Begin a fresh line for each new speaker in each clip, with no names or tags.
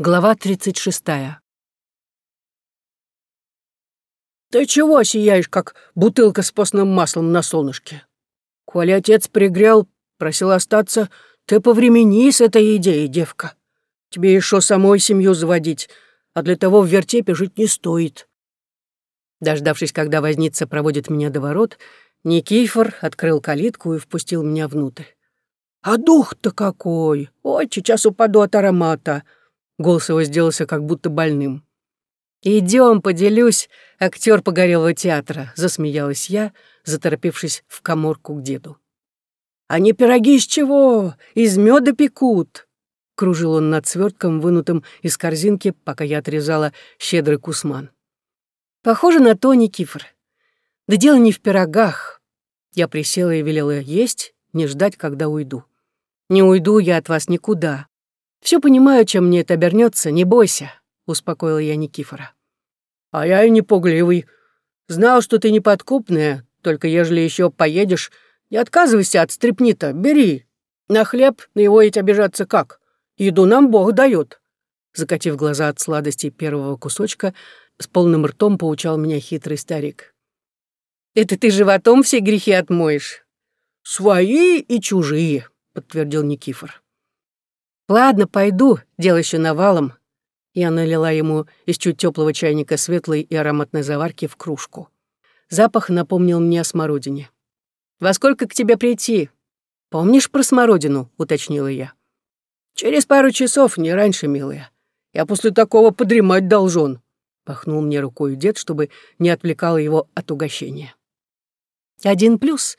Глава 36.
«Ты чего сияешь, как бутылка с постным маслом на солнышке? Коли отец пригрел, просил остаться, ты повремени с этой идеей, девка. Тебе еще самой семью заводить, а для того в вертепе жить не стоит».
Дождавшись, когда возница проводит меня до ворот, Никифор открыл калитку и впустил меня внутрь.
«А дух-то какой! Ой, сейчас упаду от аромата!»
Голос его сделался как будто больным. «Идем, поделюсь, актер погорелого театра», — засмеялась я, заторопившись в коморку к деду.
«А не пироги из чего? Из меда пекут!» Кружил он над свертком, вынутым из корзинки, пока я отрезала щедрый кусман.
«Похоже на то, Никифор. Да дело не в пирогах». Я присела и велела есть, не ждать, когда уйду. «Не уйду я от вас никуда. Все понимаю, чем мне это обернется, не бойся», — успокоила я Никифора.
«А я и не пугливый. Знал, что ты неподкупная, только ежели еще поедешь, не отказывайся от стрепнита, бери. На хлеб, на его ведь обижаться как? Еду нам Бог дает. Закатив глаза от сладости первого кусочка, с полным ртом поучал меня хитрый старик.
«Это ты животом все грехи отмоешь?»
«Свои и чужие», — подтвердил Никифор.
«Ладно, пойду, дело еще навалом». Я налила ему из чуть теплого чайника светлой и ароматной заварки в кружку. Запах напомнил мне о смородине. «Во сколько к тебе прийти?» «Помнишь про смородину?» — уточнила я.
«Через пару часов, не раньше, милая. Я после такого подремать должен», — пахнул мне рукой дед, чтобы не отвлекало его от угощения.
«Один плюс.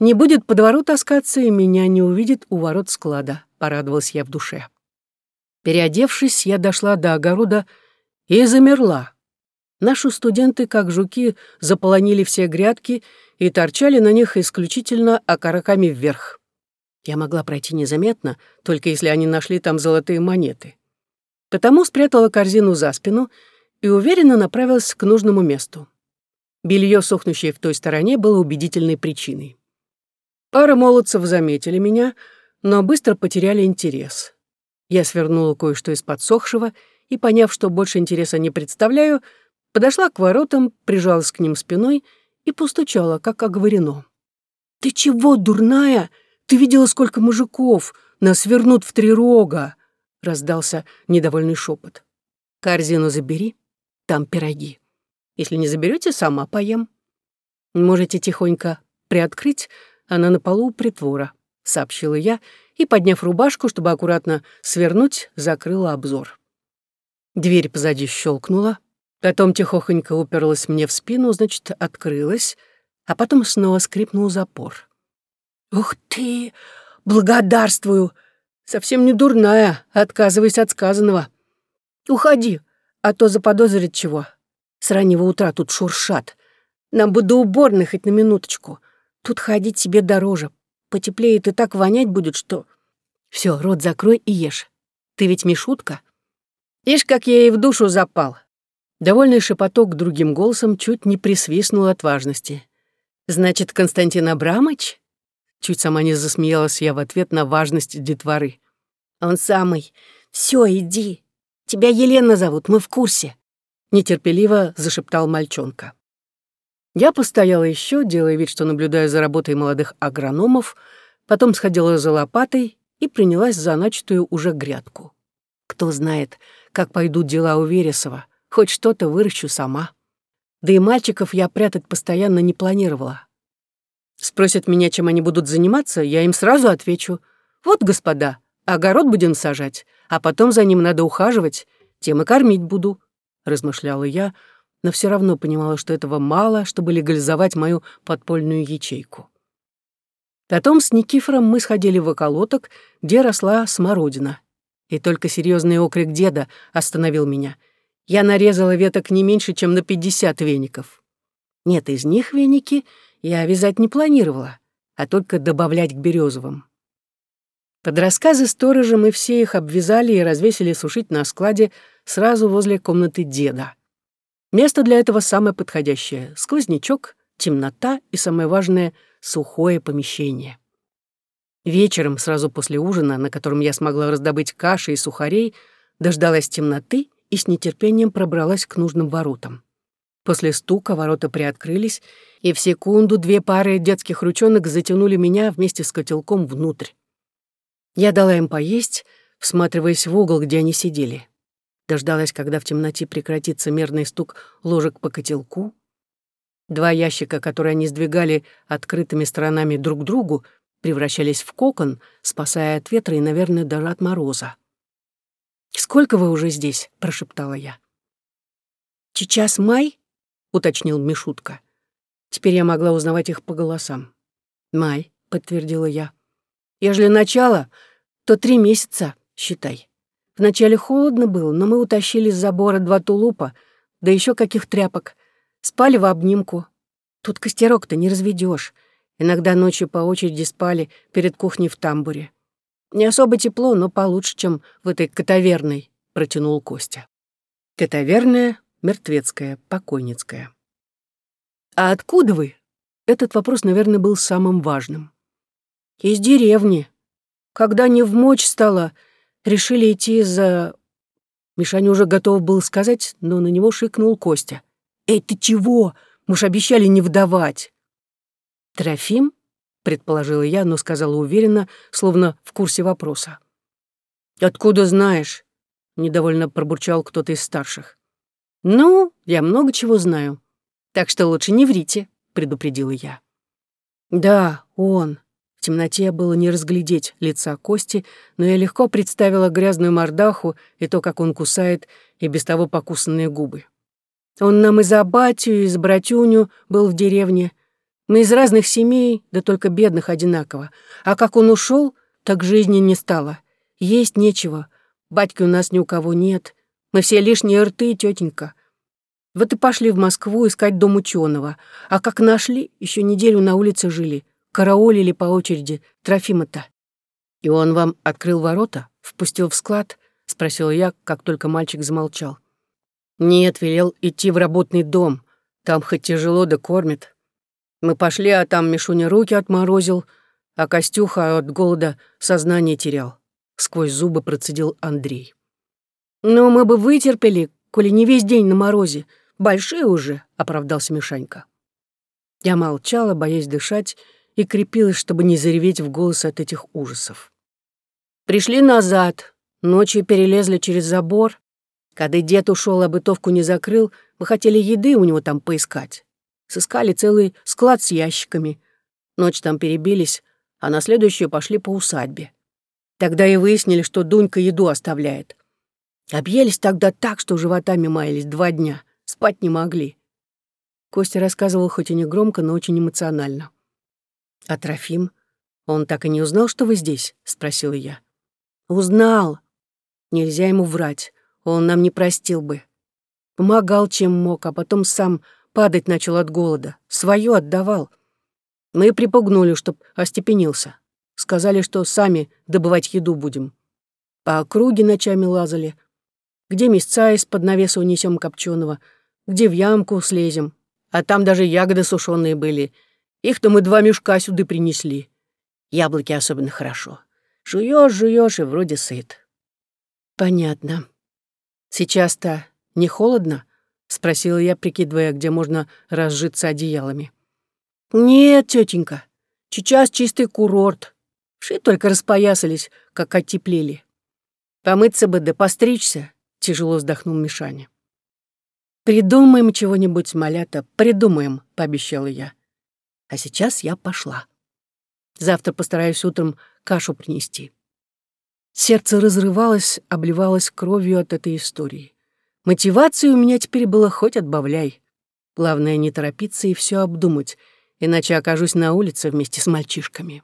Не будет по двору таскаться и меня не увидит у ворот склада порадовалась я в душе. Переодевшись, я дошла до огорода и замерла. Наши студенты, как жуки, заполонили все грядки и торчали на них исключительно окороками вверх. Я могла пройти незаметно, только если они нашли там золотые монеты. Потому спрятала корзину за спину и уверенно направилась к нужному месту. Белье, сохнущее в той стороне, было убедительной причиной. Пара молодцев заметили меня — но быстро потеряли интерес. Я свернула кое-что из подсохшего и, поняв, что больше интереса не представляю, подошла к воротам, прижалась к ним спиной и постучала, как оговорено.
«Ты чего, дурная? Ты видела, сколько мужиков? Нас вернут в три рога!» — раздался недовольный шепот.
«Корзину забери, там пироги. Если не заберете, сама поем. Можете тихонько приоткрыть, она на полу у притвора. — сообщила я и, подняв рубашку, чтобы аккуратно свернуть, закрыла обзор. Дверь позади щелкнула, потом тихохонько уперлась мне в спину, значит, открылась, а потом снова скрипнул запор.
«Ух ты! Благодарствую! Совсем не дурная, отказываясь от сказанного. Уходи, а то заподозрит чего. С раннего утра тут шуршат. Нам бы до уборной хоть на минуточку. Тут ходить себе дороже, потеплеет и так вонять будет, что...
Все, рот закрой и ешь. Ты ведь Мишутка? Ишь, как я ей в душу запал. Довольный шепоток другим голосом чуть не присвистнул от важности. «Значит, Константин Абрамыч?» Чуть сама не засмеялась я в ответ на важность детворы.
«Он самый. Все, иди. Тебя Елена зовут, мы в курсе», — нетерпеливо зашептал мальчонка.
Я постояла еще, делая вид, что наблюдаю за работой молодых агрономов, потом сходила за лопатой и принялась за начатую уже грядку. Кто знает, как пойдут дела у Вересова, хоть что-то выращу сама. Да и мальчиков я прятать постоянно не планировала. Спросят меня, чем они будут заниматься, я им сразу отвечу. Вот, господа, огород будем сажать, а потом за ним надо ухаживать, тем и кормить буду, — размышляла я, — но все равно понимала, что этого мало, чтобы легализовать мою подпольную ячейку. Потом с Никифором мы сходили в околоток, где росла смородина. И только серьезный окрик деда остановил меня. Я нарезала веток не меньше, чем на пятьдесят веников. Нет, из них веники я вязать не планировала, а только добавлять к березовым. Под рассказы сторожа мы все их обвязали и развесили сушить на складе сразу возле комнаты деда. Место для этого самое подходящее — сквознячок, темнота и, самое важное, сухое помещение. Вечером, сразу после ужина, на котором я смогла раздобыть каши и сухарей, дождалась темноты и с нетерпением пробралась к нужным воротам. После стука ворота приоткрылись, и в секунду две пары детских ручонок затянули меня вместе с котелком внутрь. Я дала им поесть, всматриваясь в угол, где они сидели. Дождалась, когда в темноте прекратится мерный стук ложек по котелку. Два ящика, которые они сдвигали открытыми сторонами друг к другу, превращались в кокон, спасая от ветра и, наверное, даже от мороза. «Сколько вы уже здесь?» — прошептала я. «Сейчас май?» — уточнил Мишутка. Теперь я могла узнавать их по голосам. «Май», — подтвердила я. «Ежели начало, то три месяца, считай. Вначале холодно было, но мы утащили с забора два тулупа, да еще каких тряпок. Спали в обнимку. Тут костерок-то не разведешь. Иногда ночью по очереди спали перед кухней в тамбуре. Не особо тепло, но получше, чем в этой катаверной, протянул Костя. Катаверная, мертвецкая, покойницкая. «А откуда вы?» Этот вопрос, наверное, был самым важным. «Из деревни. Когда не в мочь стало, решили идти за...» Мишаня уже готов был сказать, но на него шикнул Костя. «Эй, ты чего? Мы ж обещали не вдавать!» «Трофим?» — предположила я, но сказала уверенно, словно в курсе вопроса. «Откуда знаешь?» — недовольно пробурчал кто-то из старших. «Ну, я много чего знаю. Так что лучше не врите», — предупредила я. «Да, он». В темноте было не разглядеть лица Кости, но я легко представила грязную мордаху и то, как он кусает и без того покусанные губы. Он нам и за батю, и за братюню был в деревне, мы из разных семей, да только бедных одинаково. А как он ушел, так жизни не стало. Есть нечего. Батьки у нас ни у кого нет. Мы все лишние рты, тетенька. Вот и пошли в Москву искать дом ученого. А как нашли, еще неделю на улице жили. Караулили по очереди Трофима-то. И он вам открыл ворота? Впустил в склад? Спросил я, как только мальчик замолчал. Нет, велел идти в работный дом. Там хоть тяжело да кормят. Мы пошли, а там Мишуня руки отморозил, а Костюха от голода сознание терял. Сквозь зубы процедил Андрей. «Ну, мы бы вытерпели, коли не весь день на морозе. Большие уже», — оправдался Мишанька. Я молчала, боясь дышать, и крепилась, чтобы не зареветь в голос от этих ужасов. Пришли назад, ночью перелезли через забор. Когда дед ушел, а бытовку не закрыл, мы хотели еды у него там поискать. Сыскали целый склад с ящиками. Ночь там перебились, а на следующую пошли по усадьбе. Тогда и выяснили, что Дунька еду оставляет. Объелись тогда так, что животами маялись два дня. Спать не могли. Костя рассказывал хоть и не громко, но очень эмоционально. «А Трофим? Он так и не узнал, что вы здесь?» — спросила я. «Узнал. Нельзя ему врать. Он нам не простил бы. Помогал, чем мог, а потом сам Падать начал от голода. Своё отдавал. Мы припугнули, чтоб остепенился. Сказали, что сами добывать еду будем. По округе ночами лазали. Где мясца из-под навеса унесем копченого, где в ямку слезем. А там даже ягоды сушеные были. Их-то мы два мешка сюда принесли. Яблоки особенно хорошо. Жуешь, жуешь и вроде сыт. Понятно. Сейчас-то не холодно? — спросила я, прикидывая, где можно разжиться одеялами. «Нет, тетенька, сейчас чистый курорт. Вши только распоясались, как оттеплели. Помыться бы да постричься», — тяжело вздохнул Мишаня. «Придумаем чего-нибудь, малята, придумаем», — пообещала я. А сейчас я пошла. Завтра постараюсь утром кашу принести. Сердце разрывалось, обливалось кровью от этой истории. Мотивации у меня теперь было хоть отбавляй. Главное, не торопиться и все обдумать, иначе окажусь на улице вместе с мальчишками.